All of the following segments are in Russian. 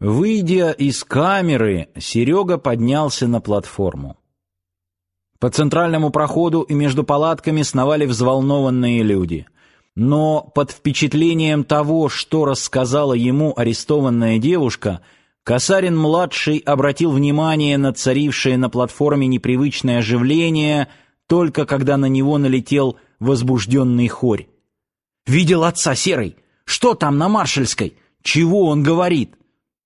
Выйдя из камеры, Серега поднялся на платформу. По центральному проходу и между палатками сновали взволнованные люди. Но под впечатлением того, что рассказала ему арестованная девушка, Касарин-младший обратил внимание на царившее на платформе непривычное оживление, только когда на него налетел возбужденный хорь. «Видел отца Серый? Что там на Маршальской? Чего он говорит?»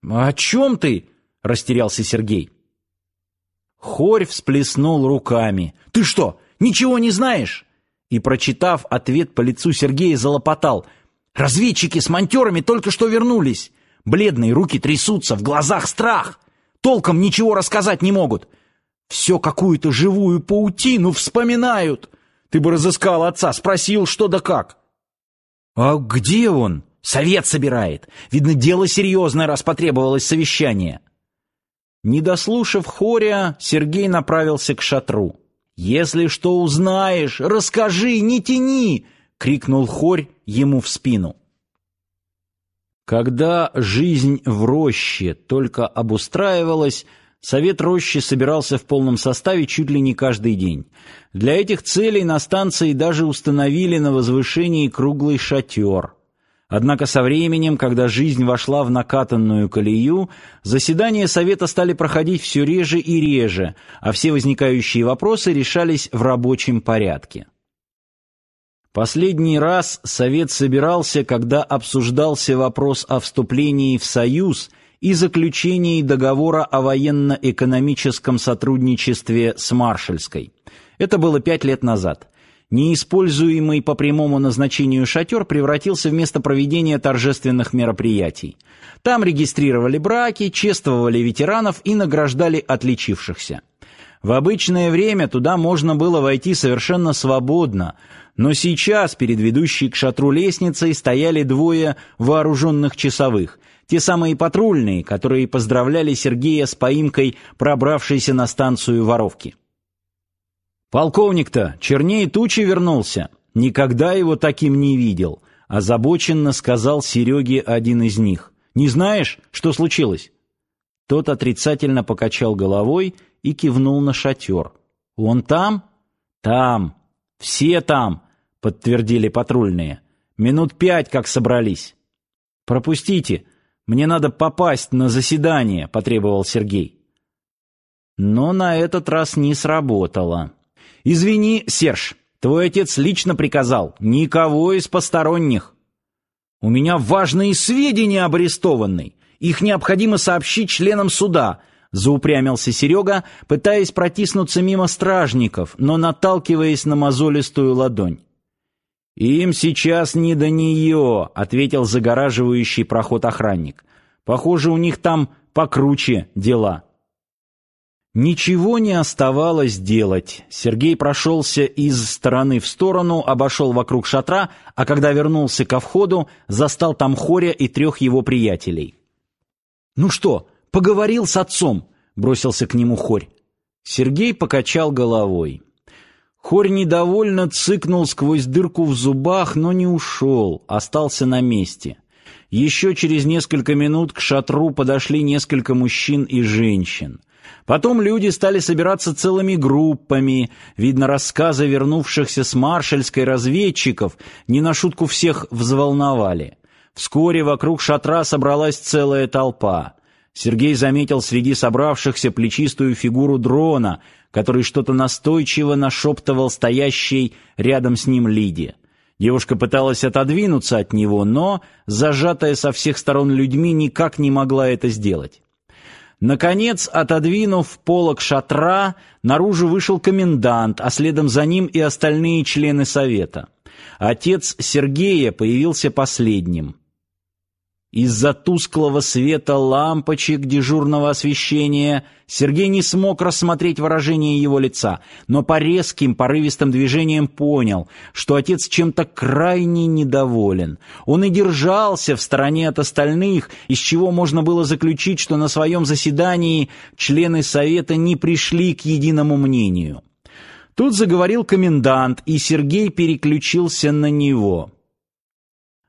«О чем ты?» — растерялся Сергей. Хорь всплеснул руками. «Ты что, ничего не знаешь?» И, прочитав ответ по лицу Сергея, залопотал. «Разведчики с монтерами только что вернулись. Бледные руки трясутся, в глазах страх. Толком ничего рассказать не могут. Все какую-то живую паутину вспоминают. Ты бы разыскал отца, спросил, что да как». «А где он?» «Совет собирает. Видно, дело серьезное, раз потребовалось совещание». Не дослушав хоря, Сергей направился к шатру. «Если что узнаешь, расскажи, не тяни!» — крикнул хорь ему в спину. Когда жизнь в роще только обустраивалась, Совет рощи собирался в полном составе чуть ли не каждый день. Для этих целей на станции даже установили на возвышении круглый шатер — Однако со временем, когда жизнь вошла в накатанную колею, заседания совета стали проходить все реже и реже, а все возникающие вопросы решались в рабочем порядке. Последний раз совет собирался, когда обсуждался вопрос о вступлении в союз и заключении договора о военно-экономическом сотрудничестве с Маршальской. Это было пять лет назад неиспользуемый по прямому назначению шатер превратился в место проведения торжественных мероприятий. Там регистрировали браки, чествовали ветеранов и награждали отличившихся. В обычное время туда можно было войти совершенно свободно, но сейчас перед ведущей к шатру лестницей стояли двое вооруженных часовых, те самые патрульные, которые поздравляли Сергея с поимкой пробравшейся на станцию воровки. Полковник-то чернее тучи вернулся. Никогда его таким не видел, озабоченно сказал Сереге один из них. Не знаешь, что случилось? Тот отрицательно покачал головой и кивнул на шатер. Он там? Там. Все там, подтвердили патрульные. Минут пять как собрались. Пропустите, мне надо попасть на заседание, потребовал Сергей. Но на этот раз не сработало. Извини, Серж, твой отец лично приказал никого из посторонних. У меня важные сведения об арестованной. Их необходимо сообщить членам суда, заупрямился Серега, пытаясь протиснуться мимо стражников, но наталкиваясь на мозолистую ладонь. Им сейчас не до нее», — ответил загораживающий проход охранник. Похоже, у них там покруче дела. Ничего не оставалось делать. Сергей прошелся из стороны в сторону, обошел вокруг шатра, а когда вернулся ко входу, застал там Хоря и трех его приятелей. «Ну что, поговорил с отцом?» — бросился к нему Хорь. Сергей покачал головой. Хорь недовольно цыкнул сквозь дырку в зубах, но не ушел, остался на месте. Еще через несколько минут к шатру подошли несколько мужчин и женщин. Потом люди стали собираться целыми группами. Видно, рассказы вернувшихся с маршальской разведчиков не на шутку всех взволновали. Вскоре вокруг шатра собралась целая толпа. Сергей заметил среди собравшихся плечистую фигуру дрона, который что-то настойчиво нашептывал стоящей рядом с ним Лиде. Девушка пыталась отодвинуться от него, но, зажатая со всех сторон людьми, никак не могла это сделать. Наконец, отодвинув полог шатра, наружу вышел комендант, а следом за ним и остальные члены совета. Отец Сергея появился последним. Из-за тусклого света лампочек дежурного освещения Сергей не смог рассмотреть выражение его лица, но по резким порывистым движениям понял, что отец чем-то крайне недоволен. Он и держался в стороне от остальных, из чего можно было заключить, что на своем заседании члены совета не пришли к единому мнению. Тут заговорил комендант, и Сергей переключился на него.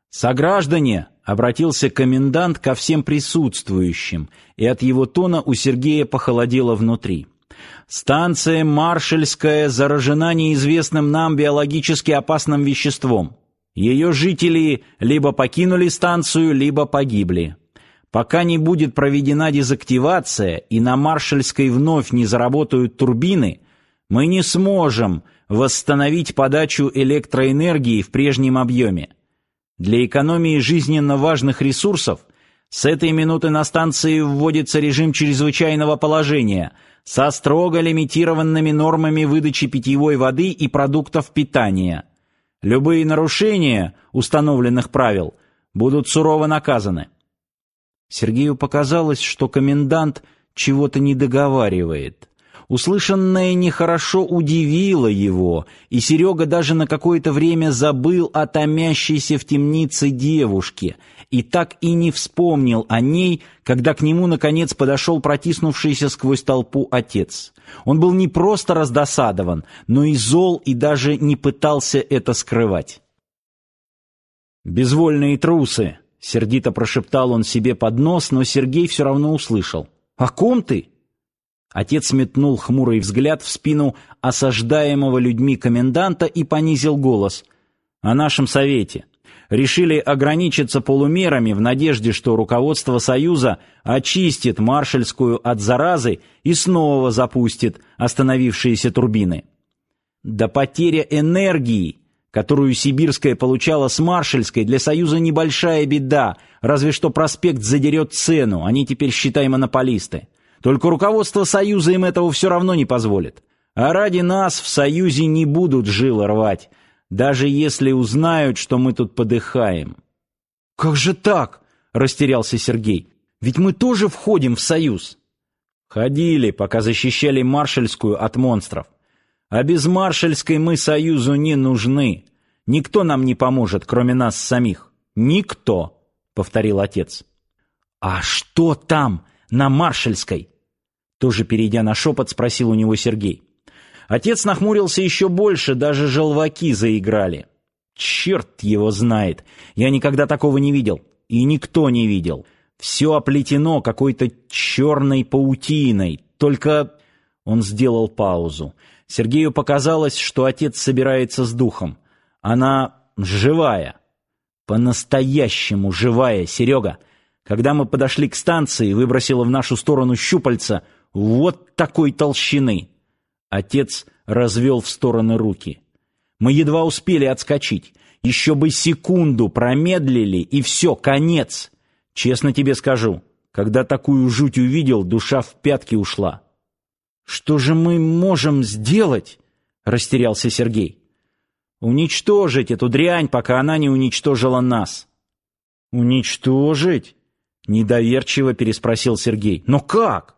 «Сограждане!» Обратился комендант ко всем присутствующим, и от его тона у Сергея похолодело внутри. Станция Маршальская заражена неизвестным нам биологически опасным веществом. Ее жители либо покинули станцию, либо погибли. Пока не будет проведена дезактивация и на Маршальской вновь не заработают турбины, мы не сможем восстановить подачу электроэнергии в прежнем объеме. Для экономии жизненно важных ресурсов с этой минуты на станции вводится режим чрезвычайного положения со строго лимитированными нормами выдачи питьевой воды и продуктов питания. Любые нарушения установленных правил будут сурово наказаны. Сергею показалось, что комендант чего-то не договаривает. Услышанное нехорошо удивило его, и Серега даже на какое-то время забыл о томящейся в темнице девушке и так и не вспомнил о ней, когда к нему наконец подошел протиснувшийся сквозь толпу отец. Он был не просто раздосадован, но и зол и даже не пытался это скрывать. «Безвольные трусы!» — сердито прошептал он себе под нос, но Сергей все равно услышал. «О ком ты?» Отец метнул хмурый взгляд в спину осаждаемого людьми коменданта и понизил голос. «О нашем совете. Решили ограничиться полумерами в надежде, что руководство Союза очистит маршальскую от заразы и снова запустит остановившиеся турбины. Да потеря энергии, которую Сибирская получала с маршальской, для Союза небольшая беда, разве что проспект задерет цену, они теперь, считай, монополисты. Только руководство Союза им этого все равно не позволит. А ради нас в Союзе не будут жилы рвать, даже если узнают, что мы тут подыхаем. «Как же так?» — растерялся Сергей. «Ведь мы тоже входим в Союз». Ходили, пока защищали Маршальскую от монстров. А без Маршальской мы Союзу не нужны. Никто нам не поможет, кроме нас самих. Никто, — повторил отец. «А что там?» На Маршальской?» Тоже перейдя на шепот, спросил у него Сергей. Отец нахмурился еще больше, даже желваки заиграли. «Черт его знает! Я никогда такого не видел. И никто не видел. Все оплетено какой-то черной паутиной. Только...» Он сделал паузу. Сергею показалось, что отец собирается с духом. Она живая. По-настоящему живая, Серега. Когда мы подошли к станции, выбросила в нашу сторону щупальца вот такой толщины. Отец развел в стороны руки. Мы едва успели отскочить. Еще бы секунду промедлили, и все, конец. Честно тебе скажу, когда такую жуть увидел, душа в пятки ушла. «Что же мы можем сделать?» — растерялся Сергей. «Уничтожить эту дрянь, пока она не уничтожила нас». «Уничтожить?» Недоверчиво переспросил Сергей. Но как?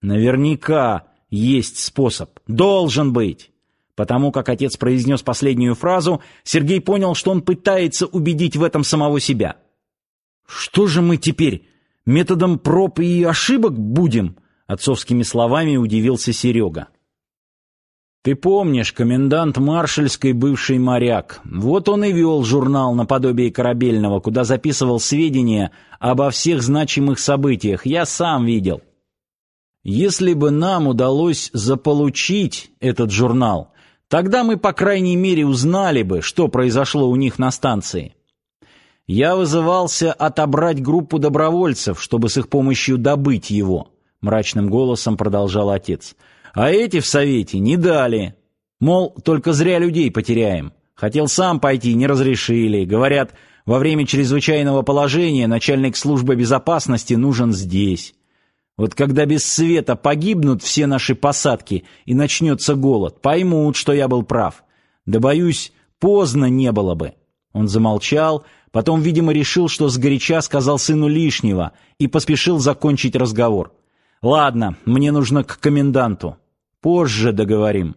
Наверняка есть способ. Должен быть. Потому как отец произнес последнюю фразу, Сергей понял, что он пытается убедить в этом самого себя. Что же мы теперь методом проб и ошибок будем? Отцовскими словами удивился Серега. Ты помнишь, комендант Маршальской бывший моряк. Вот он и вел журнал наподобие корабельного, куда записывал сведения обо всех значимых событиях. Я сам видел. Если бы нам удалось заполучить этот журнал, тогда мы, по крайней мере, узнали бы, что произошло у них на станции. Я вызывался отобрать группу добровольцев, чтобы с их помощью добыть его, мрачным голосом продолжал отец. А эти в совете не дали. Мол, только зря людей потеряем. Хотел сам пойти, не разрешили. Говорят, во время чрезвычайного положения начальник службы безопасности нужен здесь. Вот когда без света погибнут все наши посадки и начнется голод, поймут, что я был прав. Да, боюсь, поздно не было бы. Он замолчал, потом, видимо, решил, что сгоряча сказал сыну лишнего и поспешил закончить разговор. Ладно, мне нужно к коменданту. Позже договорим.